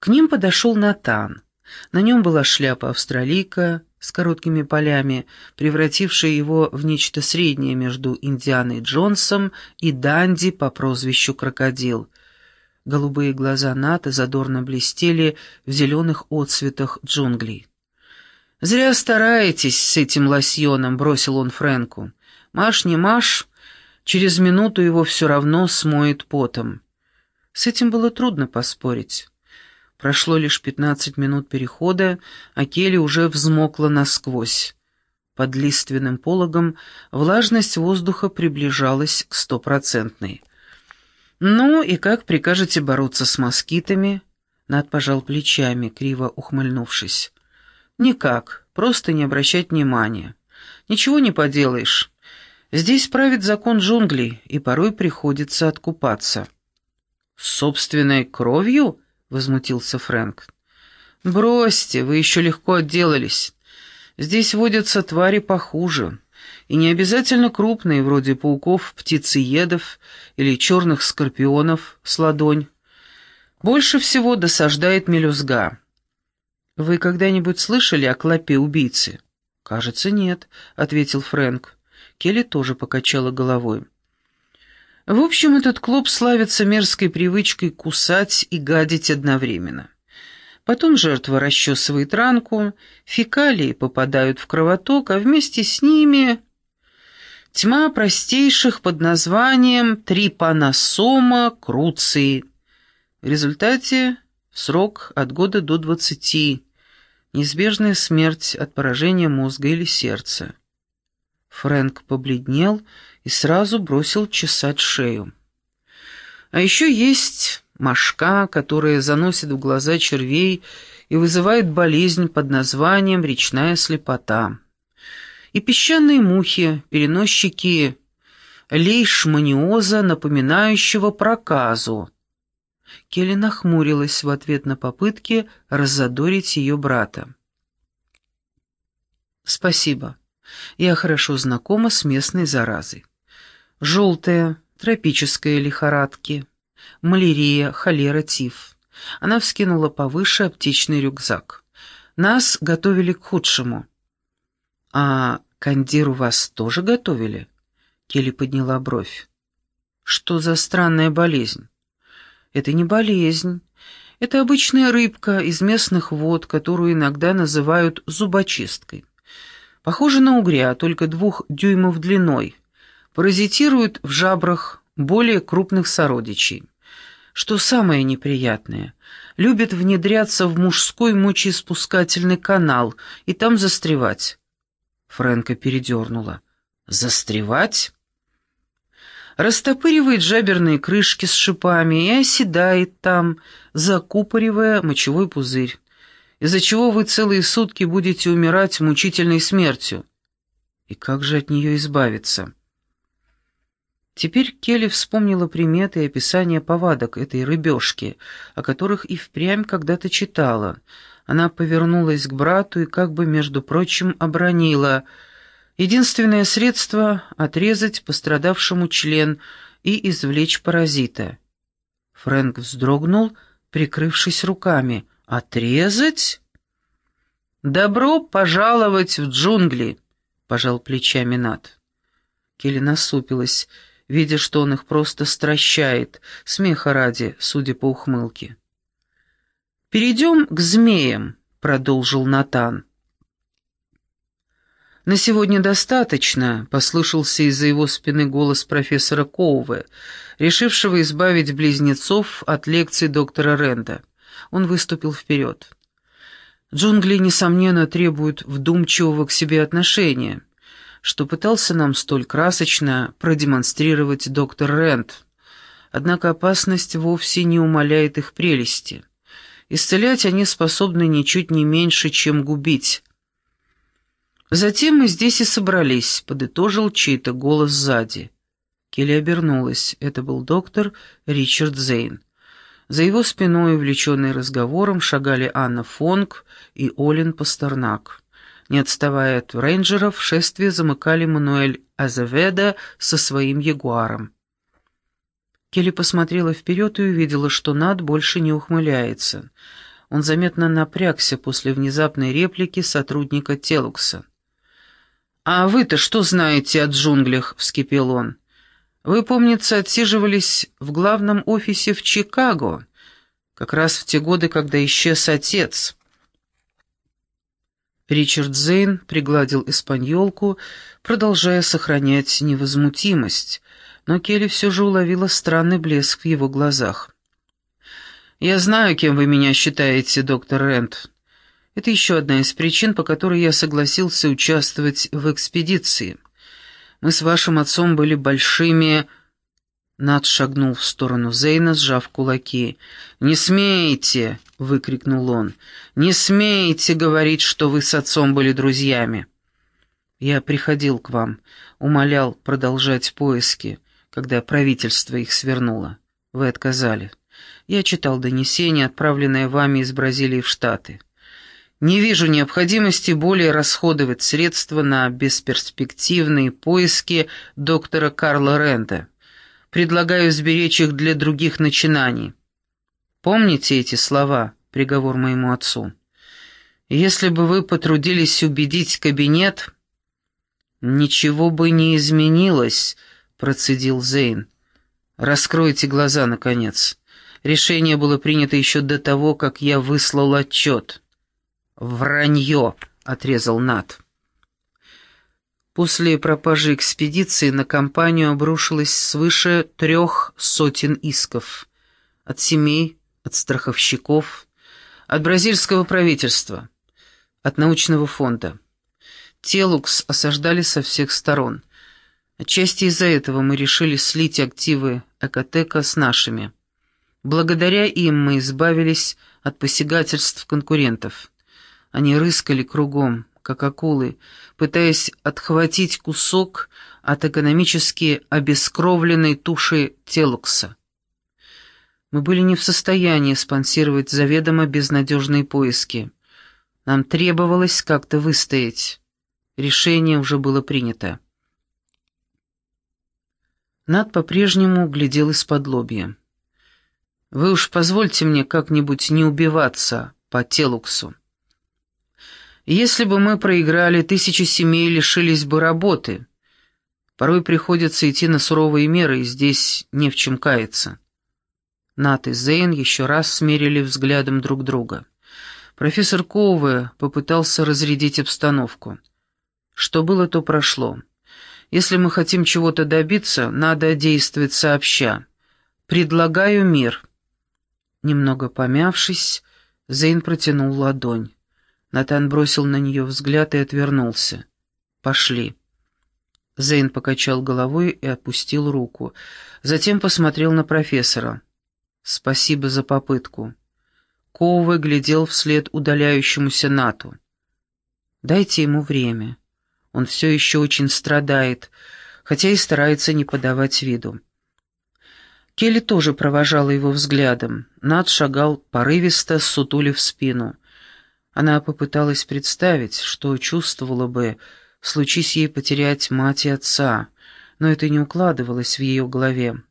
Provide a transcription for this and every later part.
К ним подошел Натан. На нем была шляпа австралийка с короткими полями, превратившая его в нечто среднее между Индианой Джонсом и Данди по прозвищу Крокодил. Голубые глаза Ната задорно блестели в зеленых отцветах джунглей. «Зря стараетесь с этим лосьоном», — бросил он Фрэнку. «Маш не маш, через минуту его все равно смоет потом». С этим было трудно поспорить. Прошло лишь пятнадцать минут перехода, а Келли уже взмокла насквозь. Под лиственным пологом влажность воздуха приближалась к стопроцентной. «Ну и как прикажете бороться с москитами?» Над пожал плечами, криво ухмыльнувшись. Никак, просто не обращать внимания. Ничего не поделаешь. Здесь правит закон джунглей, и порой приходится откупаться. «Собственной кровью?» — возмутился Фрэнк. «Бросьте, вы еще легко отделались. Здесь водятся твари похуже, и не обязательно крупные, вроде пауков, птицеедов или черных скорпионов с ладонь. Больше всего досаждает мелюзга». «Вы когда-нибудь слышали о клопе-убийце?» «Кажется, нет», — ответил Фрэнк. Келли тоже покачала головой. В общем, этот клоп славится мерзкой привычкой кусать и гадить одновременно. Потом жертва расчесывает ранку, фекалии попадают в кровоток, а вместе с ними тьма простейших под названием трипаносома круции. В результате срок от года до двадцати неизбежная смерть от поражения мозга или сердца. Фрэнк побледнел и сразу бросил чесать шею. А еще есть мошка, которая заносит в глаза червей и вызывает болезнь под названием речная слепота. И песчаные мухи, переносчики лейшманиоза, напоминающего проказу, Келли нахмурилась в ответ на попытки разодорить ее брата. «Спасибо. Я хорошо знакома с местной заразой. Желтая, тропическая лихорадки, малярия, холера, тиф». Она вскинула повыше аптечный рюкзак. «Нас готовили к худшему». «А кандир у вас тоже готовили?» Келли подняла бровь. «Что за странная болезнь?» Это не болезнь. Это обычная рыбка из местных вод, которую иногда называют зубочисткой. Похожа на угря, только двух дюймов длиной. Паразитирует в жабрах более крупных сородичей. Что самое неприятное, любит внедряться в мужской мочеиспускательный канал и там застревать. Фрэнка передернула. «Застревать?» растопыривает жаберные крышки с шипами и оседает там, закупоривая мочевой пузырь, из-за чего вы целые сутки будете умирать мучительной смертью. И как же от нее избавиться? Теперь Келли вспомнила приметы и описание повадок этой рыбешки, о которых и впрямь когда-то читала. Она повернулась к брату и как бы, между прочим, обронила — Единственное средство — отрезать пострадавшему член и извлечь паразита. Фрэнк вздрогнул, прикрывшись руками. «Отрезать?» «Добро пожаловать в джунгли!» — пожал плечами Нат. Келли насупилась, видя, что он их просто стращает, смеха ради, судя по ухмылке. «Перейдем к змеям», — продолжил Натан. «На сегодня достаточно», — послышался из-за его спины голос профессора Коуве, решившего избавить близнецов от лекции доктора Ренда. Он выступил вперед. «Джунгли, несомненно, требуют вдумчивого к себе отношения, что пытался нам столь красочно продемонстрировать доктор Рэнд. Однако опасность вовсе не умаляет их прелести. Исцелять они способны ничуть не меньше, чем губить». «Затем мы здесь и собрались», — подытожил чей-то голос сзади. Келли обернулась. Это был доктор Ричард Зейн. За его спиной, увлеченный разговором, шагали Анна Фонг и Олин Пастернак. Не отставая от рейнджеров, шествие замыкали Мануэль Азаведа со своим ягуаром. Келли посмотрела вперед и увидела, что Над больше не ухмыляется. Он заметно напрягся после внезапной реплики сотрудника Телукса. «А вы-то что знаете о джунглях?» — вскипел он. «Вы, помнится, отсиживались в главном офисе в Чикаго, как раз в те годы, когда исчез отец». Ричард Зейн пригладил испаньолку, продолжая сохранять невозмутимость, но Келли все же уловила странный блеск в его глазах. «Я знаю, кем вы меня считаете, доктор Рент. Это еще одна из причин, по которой я согласился участвовать в экспедиции. Мы с вашим отцом были большими...» Над шагнул в сторону Зейна, сжав кулаки. «Не смейте!» — выкрикнул он. «Не смейте говорить, что вы с отцом были друзьями!» «Я приходил к вам, умолял продолжать поиски, когда правительство их свернуло. Вы отказали. Я читал донесение, отправленное вами из Бразилии в Штаты. Не вижу необходимости более расходовать средства на бесперспективные поиски доктора Карла Ренда». Предлагаю сберечь их для других начинаний. Помните эти слова, приговор моему отцу? Если бы вы потрудились убедить кабинет, ничего бы не изменилось, процедил Зейн. Раскройте глаза, наконец. Решение было принято еще до того, как я выслал отчет. «Вранье!» — отрезал Нат. После пропажи экспедиции на компанию обрушилось свыше трех сотен исков. От семей, от страховщиков, от бразильского правительства, от научного фонда. Телукс осаждали со всех сторон. Отчасти из-за этого мы решили слить активы Экотека с нашими. Благодаря им мы избавились от посягательств конкурентов. Они рыскали кругом, как акулы, пытаясь отхватить кусок от экономически обескровленной туши Телукса. Мы были не в состоянии спонсировать заведомо безнадежные поиски. Нам требовалось как-то выстоять. Решение уже было принято. Над по-прежнему глядел из-под лобья. «Вы уж позвольте мне как-нибудь не убиваться по Телуксу». Если бы мы проиграли, тысячи семей лишились бы работы. Порой приходится идти на суровые меры, и здесь не в чем каяться. Нат и Зейн еще раз смерили взглядом друг друга. Профессор Коуве попытался разрядить обстановку. Что было, то прошло. Если мы хотим чего-то добиться, надо действовать сообща. Предлагаю мир. Немного помявшись, Зейн протянул ладонь. Натан бросил на нее взгляд и отвернулся. «Пошли». Зейн покачал головой и опустил руку. Затем посмотрел на профессора. «Спасибо за попытку». Коуве глядел вслед удаляющемуся Нату. «Дайте ему время. Он все еще очень страдает, хотя и старается не подавать виду». Келли тоже провожала его взглядом. Нат шагал порывисто, сутулив спину. Она попыталась представить, что чувствовала бы, случись ей потерять мать и отца, но это не укладывалось в ее голове.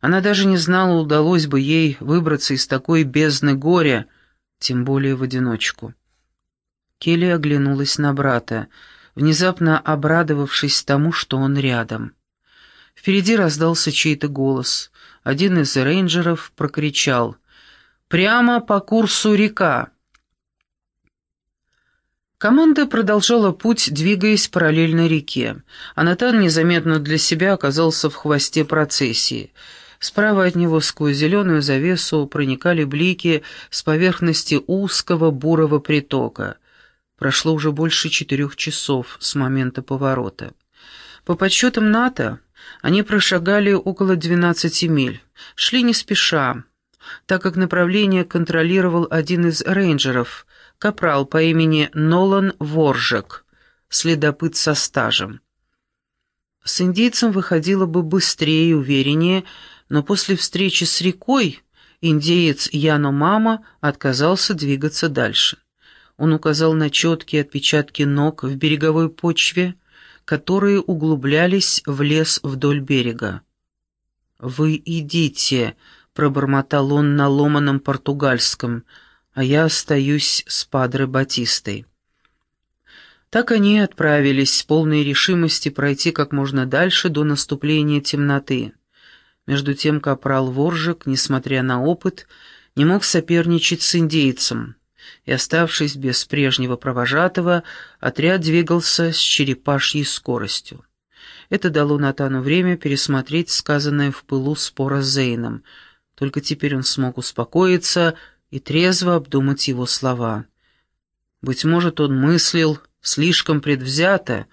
Она даже не знала, удалось бы ей выбраться из такой бездны горя, тем более в одиночку. Келли оглянулась на брата, внезапно обрадовавшись тому, что он рядом. Впереди раздался чей-то голос. Один из рейнджеров прокричал «Прямо по курсу река!» Команда продолжала путь, двигаясь параллельно реке. Анатан незаметно для себя оказался в хвосте процессии. Справа от него сквозь зеленую завесу проникали блики с поверхности узкого бурого притока. Прошло уже больше четырех часов с момента поворота. По подсчетам НАТО, они прошагали около 12 миль, шли не спеша, так как направление контролировал один из рейнджеров — капрал по имени Нолан Воржек, следопыт со стажем. С индейцем выходило бы быстрее и увереннее, но после встречи с рекой индеец Яно Мама отказался двигаться дальше. Он указал на четкие отпечатки ног в береговой почве, которые углублялись в лес вдоль берега. «Вы идите», — пробормотал он на ломаном португальском, — а я остаюсь с Падре Батистой. Так они отправились с полной решимости пройти как можно дальше до наступления темноты. Между тем капрал Воржик, несмотря на опыт, не мог соперничать с индейцем, и, оставшись без прежнего провожатого, отряд двигался с черепашьей скоростью. Это дало Натану время пересмотреть сказанное в пылу спора с Зейном. Только теперь он смог успокоиться и трезво обдумать его слова. Быть может, он мыслил слишком предвзято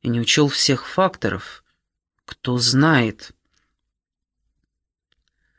и не учел всех факторов. Кто знает...